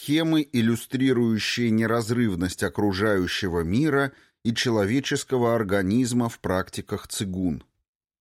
Схемы, иллюстрирующие неразрывность окружающего мира и человеческого организма в практиках цигун.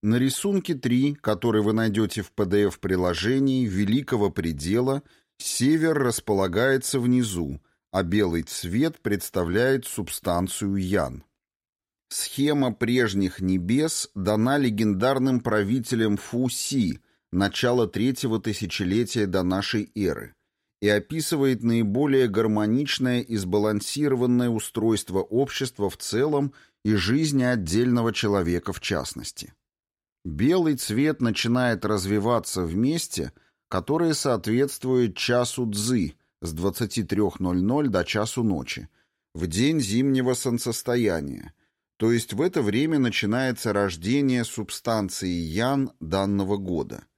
На рисунке 3, который вы найдете в PDF-приложении Великого предела, север располагается внизу, а белый цвет представляет субстанцию ян. Схема прежних небес дана легендарным правителем Фу Си, начала третьего тысячелетия до нашей эры, и описывает наиболее гармоничное и сбалансированное устройство общества в целом и жизни отдельного человека в частности. Белый цвет начинает развиваться в месте, которое соответствует часу дзы с 23.00 до часу ночи, в день зимнего солнцестояния, то есть в это время начинается рождение субстанции ян данного года –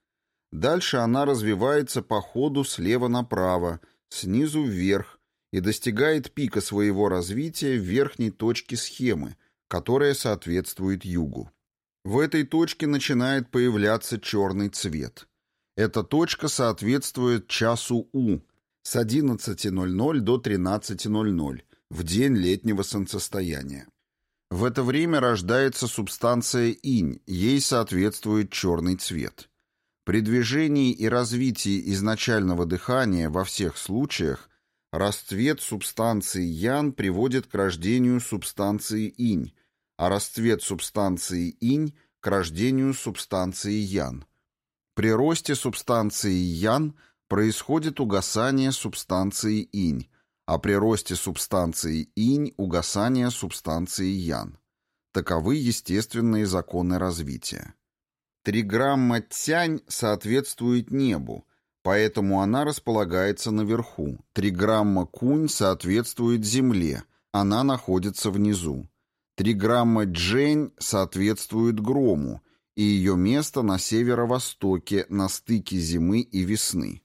Дальше она развивается по ходу слева направо, снизу вверх и достигает пика своего развития в верхней точке схемы, которая соответствует югу. В этой точке начинает появляться черный цвет. Эта точка соответствует часу У с 11.00 до 13.00 в день летнего солнцестояния. В это время рождается субстанция инь, ей соответствует черный цвет. При движении и развитии изначального дыхания во всех случаях расцвет субстанции ян приводит к рождению субстанции инь, а расцвет субстанции инь к рождению субстанции ян. При росте субстанции ян происходит угасание субстанции инь, а при росте субстанции инь – угасание субстанции ян. Таковы естественные законы развития. Триграмма тянь соответствует небу, поэтому она располагается наверху. Триграмма кунь соответствует земле, она находится внизу. Триграмма джень соответствует грому, и ее место на северо-востоке, на стыке зимы и весны.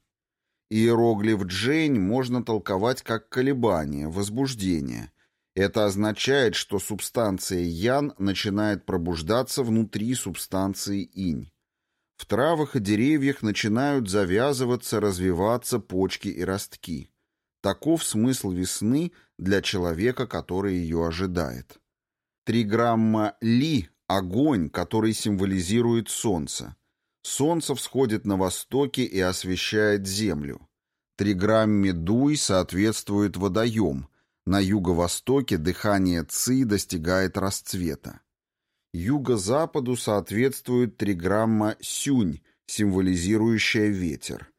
Иероглиф джень можно толковать как колебание, возбуждение – это означает, что субстанция ян начинает пробуждаться внутри субстанции инь. В травах и деревьях начинают завязываться, развиваться почки и ростки. Таков смысл весны для человека, который ее ожидает. Триграмма Ли – огонь, который символизирует солнце. Солнце всходит на востоке и освещает землю. Триграмме Дуй соответствует водоем, на юго-востоке дыхание ци достигает расцвета. Юго-западу соответствует триграмма сюнь, символизирующая ветер.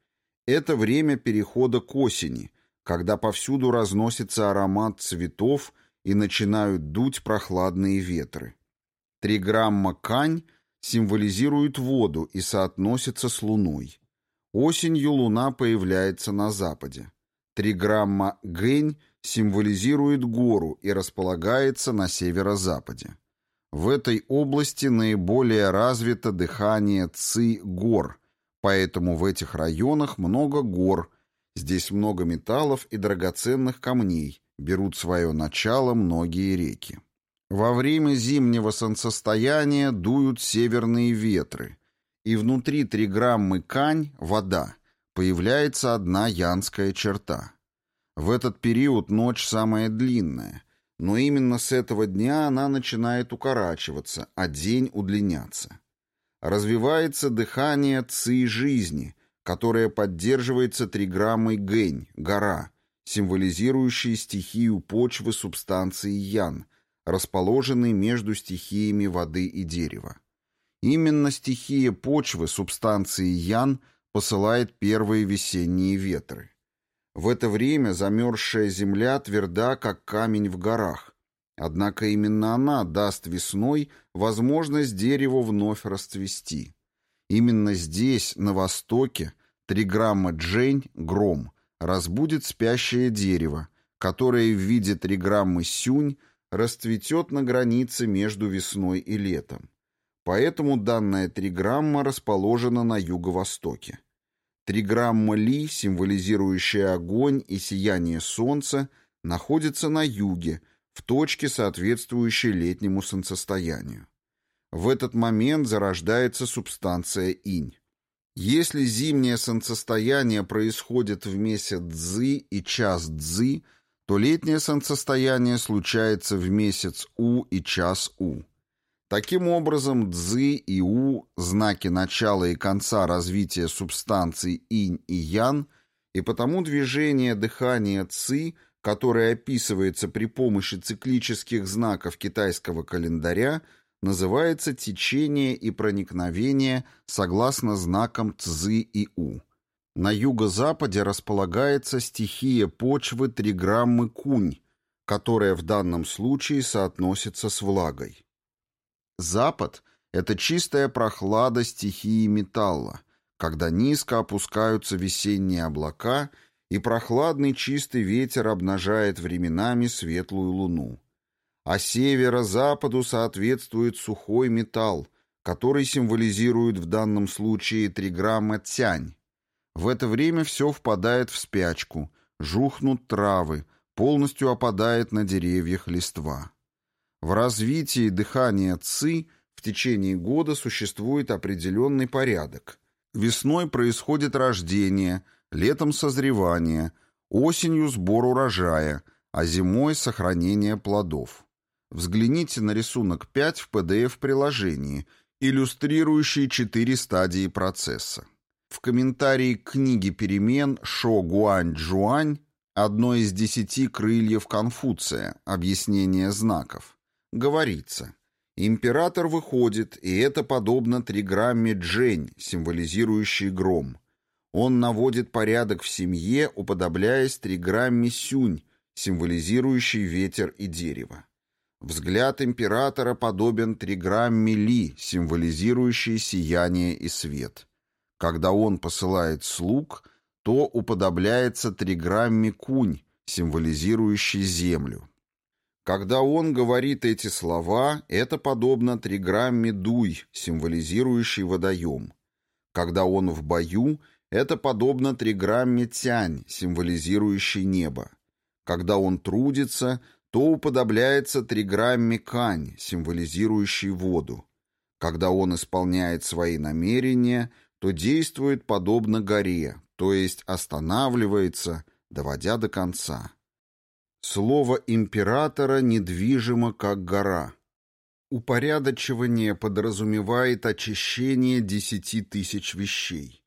Это время перехода к осени, когда повсюду разносится аромат цветов и начинают дуть прохладные ветры. Триграмма кань символизирует воду и соотносится с луной. Осенью луна появляется на западе. Триграмма гэнь символизирует гору и располагается на северо-западе. В этой области наиболее развито дыхание ци-гор, поэтому в этих районах много гор, здесь много металлов и драгоценных камней, берут свое начало многие реки. Во время зимнего солнцестояния дуют северные ветры, и внутри триграммы кань, вода, появляется одна янская черта. В этот период ночь самая длинная, но именно с этого дня она начинает укорачиваться, а день удлиняться. Развивается дыхание ци жизни, которое поддерживается триграммой гэнь, гора, символизирующей стихию почвы субстанции ян, расположенной между стихиями воды и дерева. Именно стихия почвы субстанции ян посылает первые весенние ветры. В это время замерзшая земля тверда, как камень в горах. Однако именно она даст весной возможность дереву вновь расцвести. Именно здесь, на востоке, триграмма Джень, гром, разбудит спящее дерево, которое в виде триграммы Сюнь расцветет на границе между весной и летом. Поэтому данная триграмма расположена на юго-востоке. Триграмма Ли, символизирующая огонь и сияние солнца, находится на юге, в точке, соответствующей летнему солнцестоянию. В этот момент зарождается субстанция инь. Если зимнее солнцестояние происходит в месяц Цзы и час Цзы, то летнее солнцестояние случается в месяц У и час У. Таким образом, Цзы и У – знаки начала и конца развития субстанций инь и ян, и потому движение дыхания Ци, которое описывается при помощи циклических знаков китайского календаря – называется течение и проникновение согласно знакам Цзы и У. На юго-западе располагается стихия почвы триграммы кунь, которая в данном случае соотносится с влагой. Запад – это чистая прохлада стихии металла, когда низко опускаются весенние облака и прохладный чистый ветер обнажает временами светлую луну а северо-западу соответствует сухой металл, который символизирует в данном случае триграмма тянь. В это время все впадает в спячку, жухнут травы, полностью опадает на деревьях листва. В развитии дыхания ци в течение года существует определенный порядок. Весной происходит рождение, летом созревание, осенью сбор урожая, а зимой сохранение плодов. Взгляните на рисунок 5 в PDF-приложении, иллюстрирующий четыре стадии процесса. В комментарии к книге перемен Шо Гуань Джуань «Одно из десяти крыльев Конфуция. Объяснение знаков» говорится «Император выходит, и это подобно триграмме Джень, символизирующей гром. Он наводит порядок в семье, уподобляясь триграмме Сюнь, символизирующей ветер и дерево. Взгляд императора подобен триграмме Ли, символизирующей сияние и свет. Когда он посылает слуг, то уподобляется триграмме Кунь, символизирующей землю. Когда он говорит эти слова, это подобно триграмме Дуй, символизирующей водоем. Когда он в бою, это подобно триграмме Тянь, символизирующей небо. Когда он трудится, то уподобляется триграмме Кань, символизирующей воду. Когда он исполняет свои намерения, то действует подобно горе, то есть останавливается, доводя до конца. Слово императора недвижимо, как гора. Упорядочивание подразумевает очищение десяти тысяч вещей.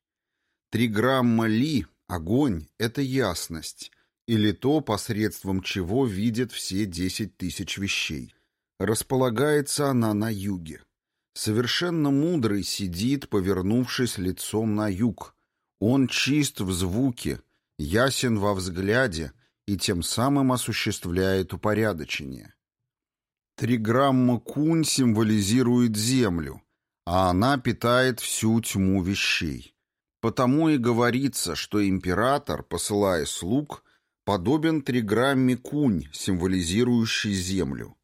Триграмма Ли, огонь, это ясность, или то, посредством чего видит все десять тысяч вещей. Располагается она на юге. Совершенно мудрый сидит, повернувшись лицом на юг. Он чист в звуке, ясен во взгляде и тем самым осуществляет упорядочение. Триграмма кунь символизирует землю, а она питает всю тьму вещей. Потому и говорится, что император, посылая слуг, подобен триграмме кунь, символизирующей землю.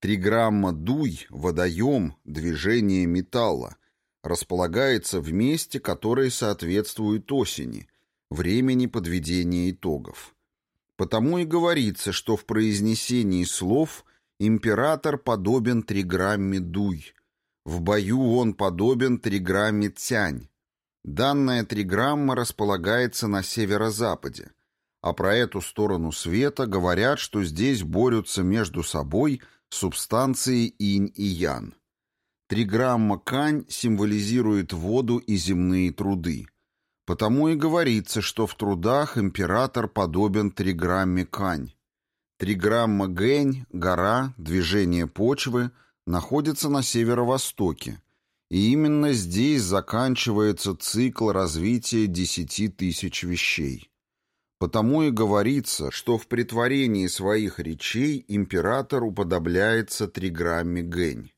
Триграмма дуй, водоем, движение металла, располагается в месте, которое соответствует осени, времени подведения итогов. Потому и говорится, что в произнесении слов император подобен триграмме дуй, в бою он подобен триграмме тянь. Данная триграмма располагается на северо-западе – а про эту сторону света говорят, что здесь борются между собой субстанции инь и ян. Триграмма кань символизирует воду и земные труды. Потому и говорится, что в трудах император подобен триграмме кань. Триграмма гэнь, гора, движение почвы, находится на северо-востоке, и именно здесь заканчивается цикл развития десяти тысяч вещей. Потому и говорится, что в притворении своих речей император уподобляется триграмме Гэнь.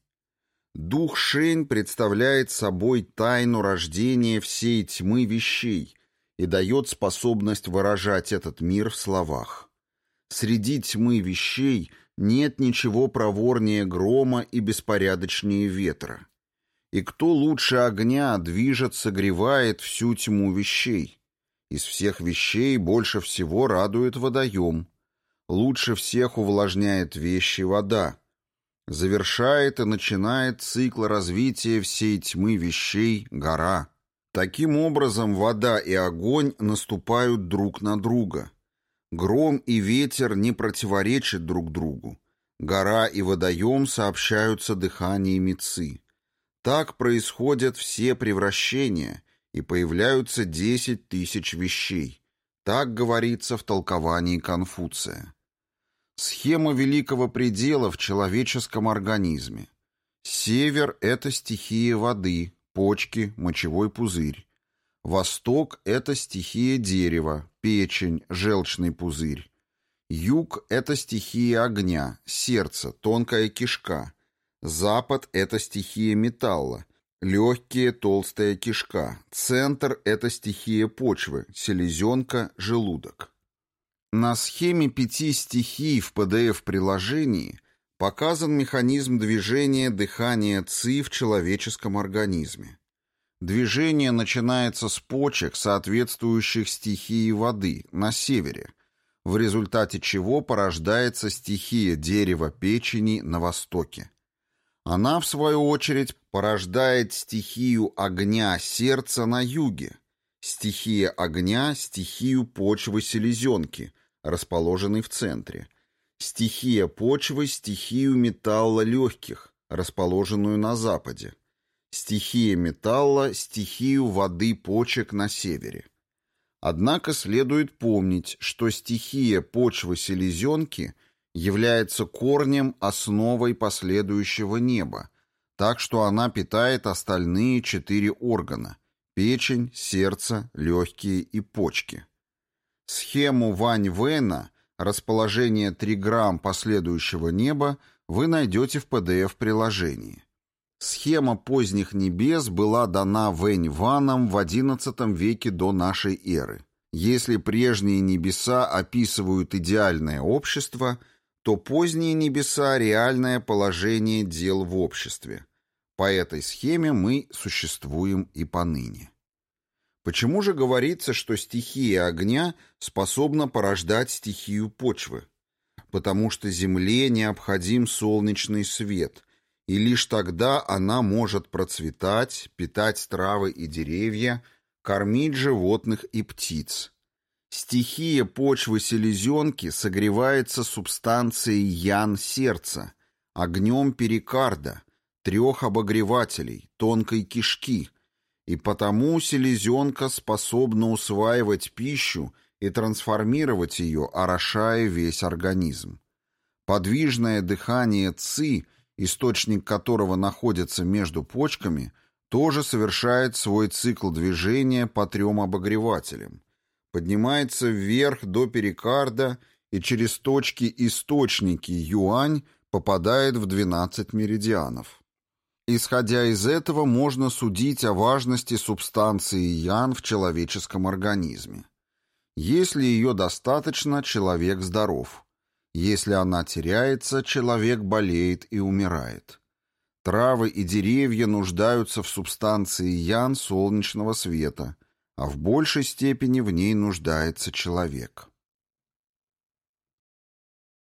Дух Шень представляет собой тайну рождения всей тьмы вещей и дает способность выражать этот мир в словах. Среди тьмы вещей нет ничего проворнее грома и беспорядочнее ветра. И кто лучше огня движет, согревает всю тьму вещей? Из всех вещей больше всего радует водоем. Лучше всех увлажняет вещи вода. Завершает и начинает цикл развития всей тьмы вещей гора. Таким образом, вода и огонь наступают друг на друга. Гром и ветер не противоречат друг другу. Гора и водоем сообщаются дыханиями ци. Так происходят все превращения, и появляются десять тысяч вещей. Так говорится в толковании Конфуция. Схема великого предела в человеческом организме. Север – это стихия воды, почки, мочевой пузырь. Восток – это стихия дерева, печень, желчный пузырь. Юг – это стихия огня, сердце, тонкая кишка. Запад – это стихия металла, легкие, толстая кишка. Центр – это стихия почвы, селезенка, желудок. На схеме пяти стихий в PDF-приложении показан механизм движения дыхания ЦИ в человеческом организме. Движение начинается с почек, соответствующих стихии воды, на севере, в результате чего порождается стихия дерева печени на востоке. Она, в свою очередь, порождает стихию огня сердца на юге, стихия огня – стихию почвы селезенки, расположенной в центре, стихия почвы – стихию металла легких, расположенную на западе, стихия металла, стихию воды почек на севере. Однако следует помнить, что стихия почвы селезенки является корнем, основой последующего неба, так что она питает остальные четыре органа – печень, сердце, легкие и почки. Схему Вань Вэна, расположение триграмм последующего неба, вы найдете в PDF-приложении. Схема поздних небес была дана Вэнь Ваном в XI веке до нашей эры. Если прежние небеса описывают идеальное общество, то поздние небеса – реальное положение дел в обществе. По этой схеме мы существуем и поныне. Почему же говорится, что стихия огня способна порождать стихию почвы? Потому что Земле необходим солнечный свет – и лишь тогда она может процветать, питать травы и деревья, кормить животных и птиц. Стихия почвы селезенки согревается субстанцией ян сердца, огнем перикарда, трех обогревателей, тонкой кишки, и потому селезенка способна усваивать пищу и трансформировать ее, орошая весь организм. Подвижное дыхание ци источник которого находится между почками, тоже совершает свой цикл движения по трем обогревателям. Поднимается вверх до перикарда и через точки-источники юань попадает в 12 меридианов. Исходя из этого, можно судить о важности субстанции ян в человеческом организме. Если ее достаточно, человек здоров. Если она теряется, человек болеет и умирает. Травы и деревья нуждаются в субстанции ян солнечного света, а в большей степени в ней нуждается человек.